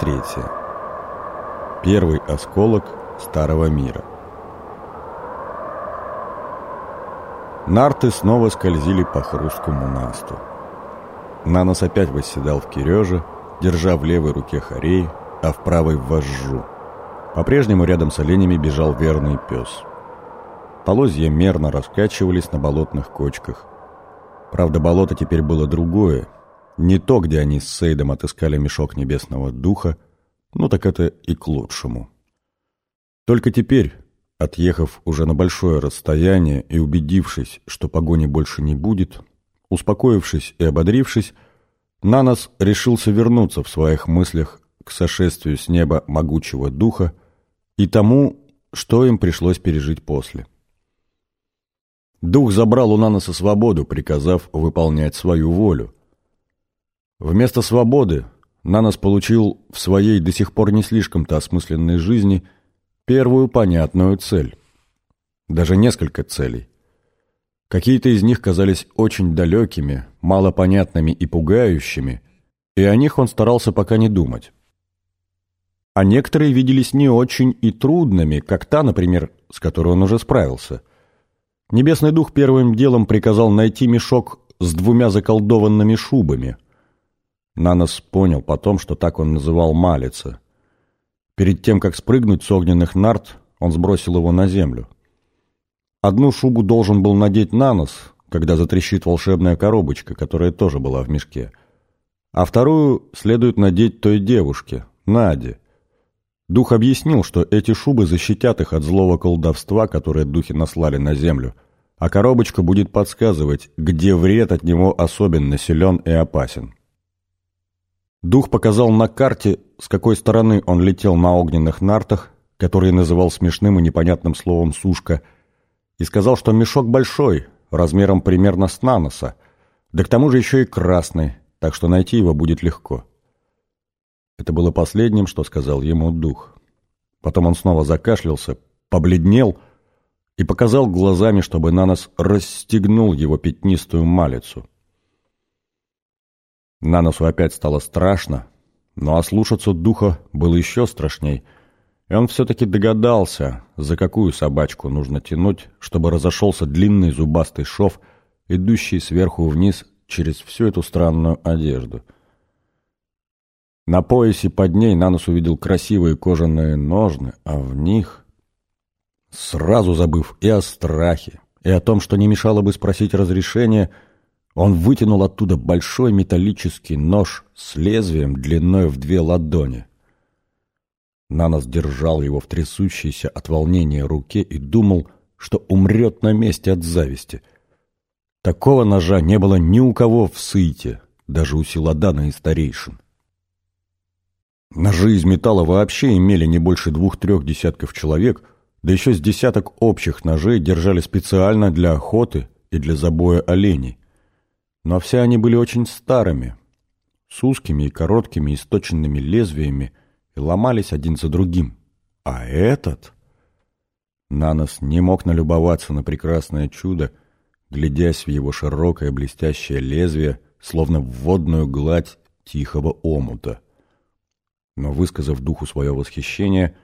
Глава. Первый осколок Старого мира. Нарты снова скользили по хрусткому насту. Нанос опять восседал в Киреже, держа в левой руке хорей, а в правой вожжу. По-прежнему рядом с оленями бежал верный пес. Полозья мерно раскачивались на болотных кочках. Правда, болото теперь было другое, не то, где они с Сейдом отыскали мешок небесного духа, ну так это и к лучшему. Только теперь, отъехав уже на большое расстояние и убедившись, что погони больше не будет, успокоившись и ободрившись, Нанос решился вернуться в своих мыслях к сошествию с неба могучего духа и тому, что им пришлось пережить после. Дух забрал у Наноса свободу, приказав выполнять свою волю – Вместо свободы Нанос получил в своей до сих пор не слишком-то осмысленной жизни первую понятную цель. Даже несколько целей. Какие-то из них казались очень далекими, малопонятными и пугающими, и о них он старался пока не думать. А некоторые виделись не очень и трудными, как та, например, с которой он уже справился. Небесный дух первым делом приказал найти мешок с двумя заколдованными шубами – Нанос понял потом, что так он называл Малица. Перед тем, как спрыгнуть с огненных нарт, он сбросил его на землю. Одну шубу должен был надеть Нанос, когда затрещит волшебная коробочка, которая тоже была в мешке. А вторую следует надеть той девушке, Наде. Дух объяснил, что эти шубы защитят их от злого колдовства, которое духи наслали на землю, а коробочка будет подсказывать, где вред от него особенно силен и опасен. Дух показал на карте, с какой стороны он летел на огненных нартах, которые называл смешным и непонятным словом «сушка», и сказал, что мешок большой, размером примерно с наноса, да к тому же еще и красный, так что найти его будет легко. Это было последним, что сказал ему дух. Потом он снова закашлялся, побледнел и показал глазами, чтобы Нанос расстегнул его пятнистую малицу. На носу опять стало страшно, но ослушаться духа было еще страшней, и он все-таки догадался, за какую собачку нужно тянуть, чтобы разошелся длинный зубастый шов, идущий сверху вниз через всю эту странную одежду. На поясе под ней Нанос увидел красивые кожаные ножны, а в них, сразу забыв и о страхе, и о том, что не мешало бы спросить разрешения, — он вытянул оттуда большой металлический нож с лезвием длиной в две ладони. Нанос держал его в трясущейся от волнения руке и думал, что умрет на месте от зависти. Такого ножа не было ни у кого в Сыте, даже у Силадана и старейшин. Ножи из металла вообще имели не больше двух-трех десятков человек, да еще с десяток общих ножей держали специально для охоты и для забоя оленей но все они были очень старыми, с узкими и короткими источенными лезвиями и ломались один за другим. А этот... Нанос не мог налюбоваться на прекрасное чудо, глядясь в его широкое блестящее лезвие, словно в водную гладь тихого омута. Но, высказав духу свое восхищение,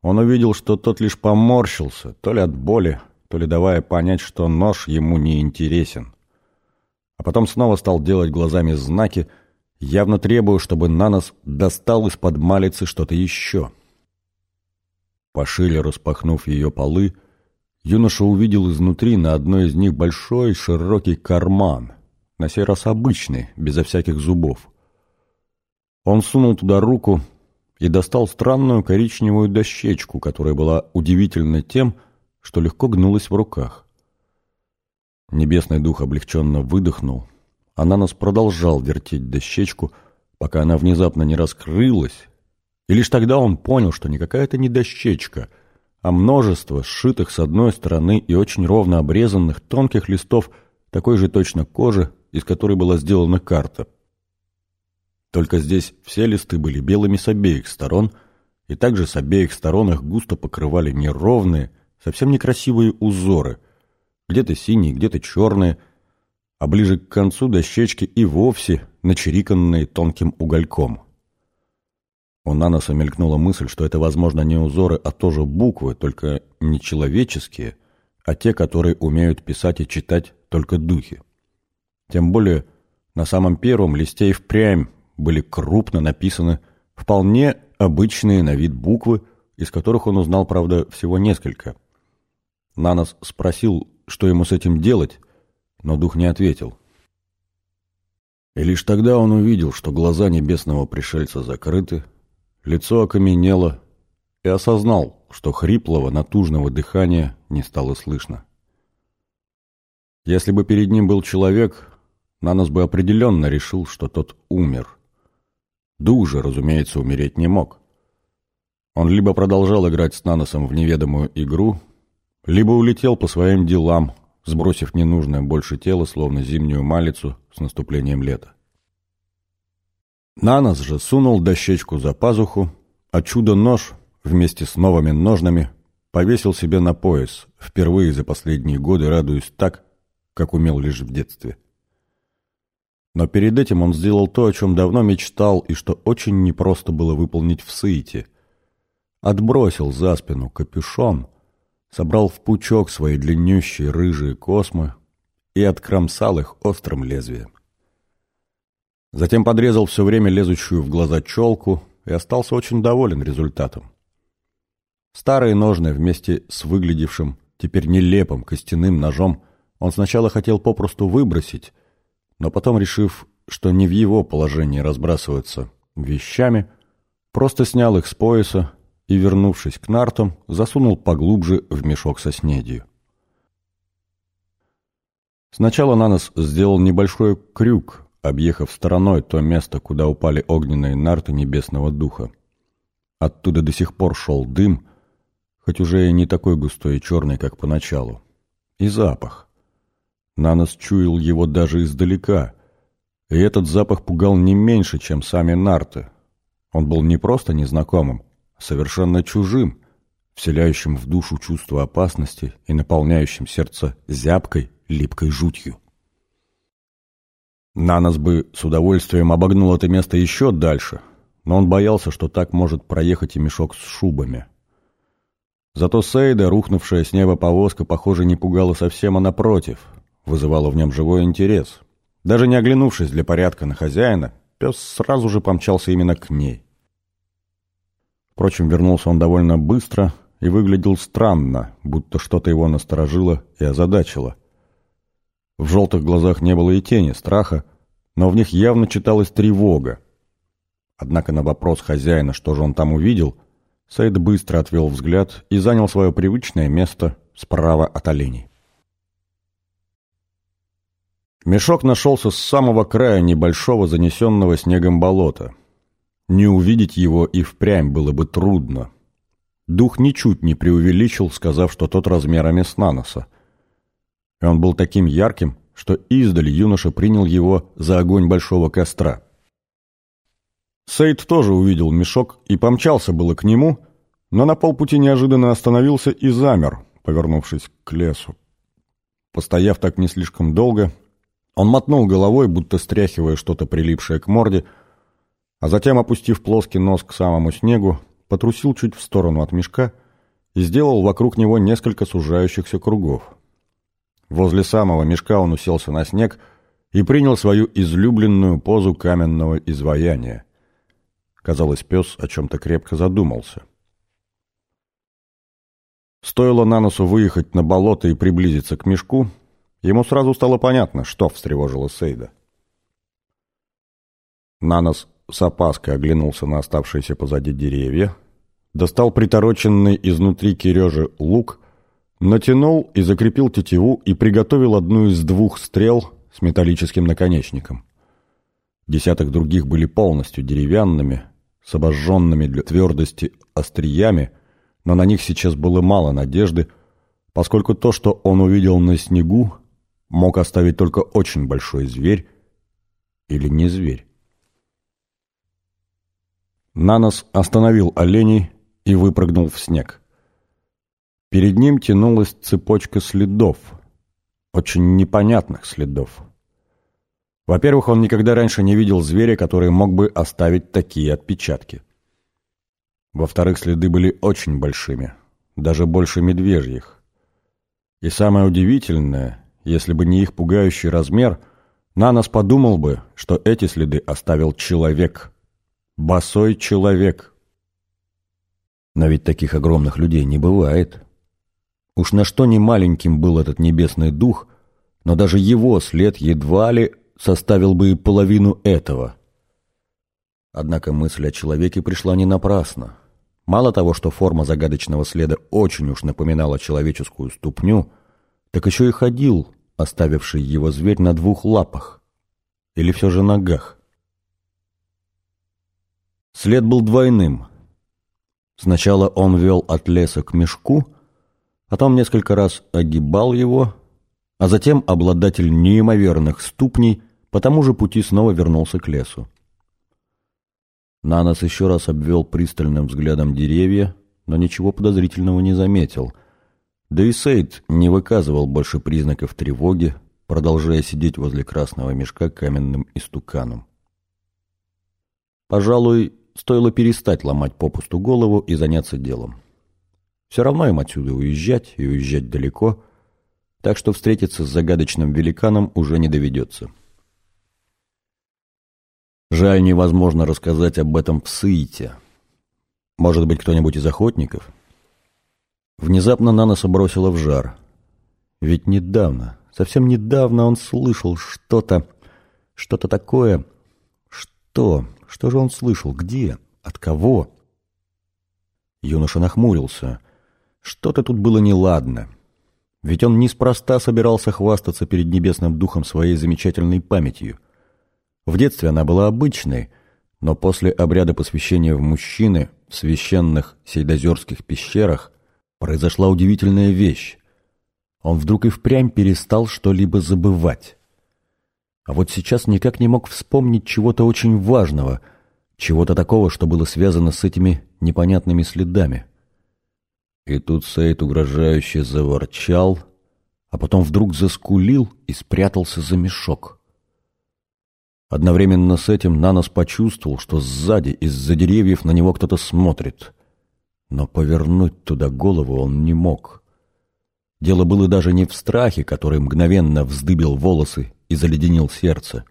он увидел, что тот лишь поморщился, то ли от боли, то ли давая понять, что нож ему не интересен а потом снова стал делать глазами знаки, явно требуя, чтобы Нанос достал из-под малицы что-то еще. Пошире распахнув ее полы, юноша увидел изнутри на одной из них большой широкий карман, на сей раз обычный, безо всяких зубов. Он сунул туда руку и достал странную коричневую дощечку, которая была удивительна тем, что легко гнулась в руках. Небесный дух облегченно выдохнул. Ананас продолжал вертеть дощечку, пока она внезапно не раскрылась. И лишь тогда он понял, что никакая это не дощечка, а множество сшитых с одной стороны и очень ровно обрезанных тонких листов такой же точно кожи, из которой была сделана карта. Только здесь все листы были белыми с обеих сторон, и также с обеих сторон их густо покрывали неровные, совсем некрасивые узоры – где-то синие, где-то черные, а ближе к концу дощечки и вовсе начериканные тонким угольком. У Наноса мелькнула мысль, что это, возможно, не узоры, а тоже буквы, только не человеческие, а те, которые умеют писать и читать только духи. Тем более, на самом первом листе и впрямь были крупно написаны вполне обычные на вид буквы, из которых он узнал, правда, всего несколько. Нанос спросил, что ему с этим делать, но дух не ответил. И лишь тогда он увидел, что глаза небесного пришельца закрыты, лицо окаменело, и осознал, что хриплого, натужного дыхания не стало слышно. Если бы перед ним был человек, Нанос бы определенно решил, что тот умер. Дух же, разумеется, умереть не мог. Он либо продолжал играть с Наносом в неведомую игру, либо улетел по своим делам, сбросив ненужное больше тело, словно зимнюю малицу с наступлением лета. Нанос же сунул дощечку за пазуху, а чудо-нож вместе с новыми ножнами повесил себе на пояс, впервые за последние годы радуясь так, как умел лишь в детстве. Но перед этим он сделал то, о чем давно мечтал и что очень непросто было выполнить в Сыите. Отбросил за спину капюшон, собрал в пучок свои длиннющие рыжие космы и откромсал их острым лезвием. Затем подрезал все время лезущую в глаза челку и остался очень доволен результатом. Старые ножны вместе с выглядевшим теперь нелепым костяным ножом он сначала хотел попросту выбросить, но потом, решив, что не в его положении разбрасываться вещами, просто снял их с пояса и, вернувшись к нартам, засунул поглубже в мешок со снедью. Сначала Нанос сделал небольшой крюк, объехав стороной то место, куда упали огненные нарты небесного духа. Оттуда до сих пор шел дым, хоть уже и не такой густой и черный, как поначалу. И запах. Нанос чуял его даже издалека, и этот запах пугал не меньше, чем сами нарты. Он был не просто незнакомым, совершенно чужим, вселяющим в душу чувство опасности и наполняющим сердце зябкой, липкой жутью. Нанос бы с удовольствием обогнул это место еще дальше, но он боялся, что так может проехать и мешок с шубами. Зато Сейда, рухнувшая с неба повозка, похоже, не пугала совсем, а напротив вызывало в нем живой интерес. Даже не оглянувшись для порядка на хозяина, пес сразу же помчался именно к ней. Впрочем, вернулся он довольно быстро и выглядел странно, будто что-то его насторожило и озадачило. В желтых глазах не было и тени страха, но в них явно читалась тревога. Однако на вопрос хозяина, что же он там увидел, Саид быстро отвел взгляд и занял свое привычное место справа от оленей. Мешок нашелся с самого края небольшого занесенного снегом болота. Не увидеть его и впрямь было бы трудно. Дух ничуть не преувеличил, сказав, что тот размерами с наноса. И он был таким ярким, что издали юноша принял его за огонь большого костра. Сейд тоже увидел мешок и помчался было к нему, но на полпути неожиданно остановился и замер, повернувшись к лесу. Постояв так не слишком долго, он мотнул головой, будто стряхивая что-то прилипшее к морде, а затем, опустив плоский нос к самому снегу, потрусил чуть в сторону от мешка и сделал вокруг него несколько сужающихся кругов. Возле самого мешка он уселся на снег и принял свою излюбленную позу каменного изваяния. Казалось, пес о чем-то крепко задумался. Стоило Наносу выехать на болото и приблизиться к мешку — Ему сразу стало понятно, что встревожило Сейда. Нанос с опаской оглянулся на оставшиеся позади деревья, достал притороченный изнутри Кирежи лук, натянул и закрепил тетиву и приготовил одну из двух стрел с металлическим наконечником. Десяток других были полностью деревянными, с обожженными для твердости остриями, но на них сейчас было мало надежды, поскольку то, что он увидел на снегу, мог оставить только очень большой зверь или не зверь. Нанос остановил оленей и выпрыгнул в снег. Перед ним тянулась цепочка следов, очень непонятных следов. Во-первых, он никогда раньше не видел зверя, который мог бы оставить такие отпечатки. Во-вторых, следы были очень большими, даже больше медвежьих. И самое удивительное, если бы не их пугающий размер, Нанос подумал бы, что эти следы оставил человек. Босой человек. Но ведь таких огромных людей не бывает. Уж на что не маленьким был этот небесный дух, но даже его след едва ли составил бы и половину этого. Однако мысль о человеке пришла не напрасно. Мало того, что форма загадочного следа очень уж напоминала человеческую ступню, так еще и ходил, оставивший его зверь на двух лапах. Или все же ногах. След был двойным. Сначала он вел от леса к мешку, потом несколько раз огибал его, а затем обладатель неимоверных ступней по тому же пути снова вернулся к лесу. Нанос еще раз обвел пристальным взглядом деревья, но ничего подозрительного не заметил. Да и Сейд не выказывал больше признаков тревоги, продолжая сидеть возле красного мешка каменным истуканом. Пожалуй, стоило перестать ломать попусту голову и заняться делом. Все равно им отсюда уезжать и уезжать далеко, так что встретиться с загадочным великаном уже не доведется. Жаль, невозможно рассказать об этом в Сыите. Может быть, кто-нибудь из охотников? Внезапно Наноса бросила в жар. Ведь недавно, совсем недавно он слышал что-то, что-то такое. Что? Что же он слышал? Где? От кого? Юноша нахмурился. Что-то тут было неладно. Ведь он неспроста собирался хвастаться перед небесным духом своей замечательной памятью. В детстве она была обычной, но после обряда посвящения в мужчины в священных сейдозерских пещерах произошла удивительная вещь. Он вдруг и впрямь перестал что-либо забывать. А вот сейчас никак не мог вспомнить чего-то очень важного, чего-то такого, что было связано с этими непонятными следами. И тут Сейд угрожающе заворчал, а потом вдруг заскулил и спрятался за мешок. Одновременно с этим Нанос почувствовал, что сзади, из-за деревьев, на него кто-то смотрит. Но повернуть туда голову он не мог. Дело было даже не в страхе, который мгновенно вздыбил волосы и заледенил сердце.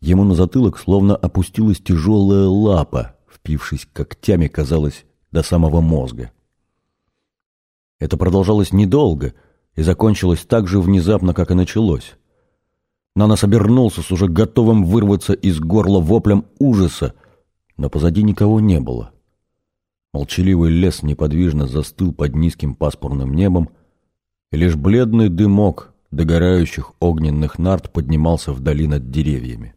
Ему на затылок словно опустилась тяжелая лапа, впившись когтями, казалось, до самого мозга. Это продолжалось недолго и закончилось так же внезапно, как и началось. Нанос обернулся с уже готовым вырваться из горла воплем ужаса, но позади никого не было. Молчаливый лес неподвижно застыл под низким пасмурным небом, и лишь бледный дымок догорающих огненных нарт поднимался вдали над деревьями.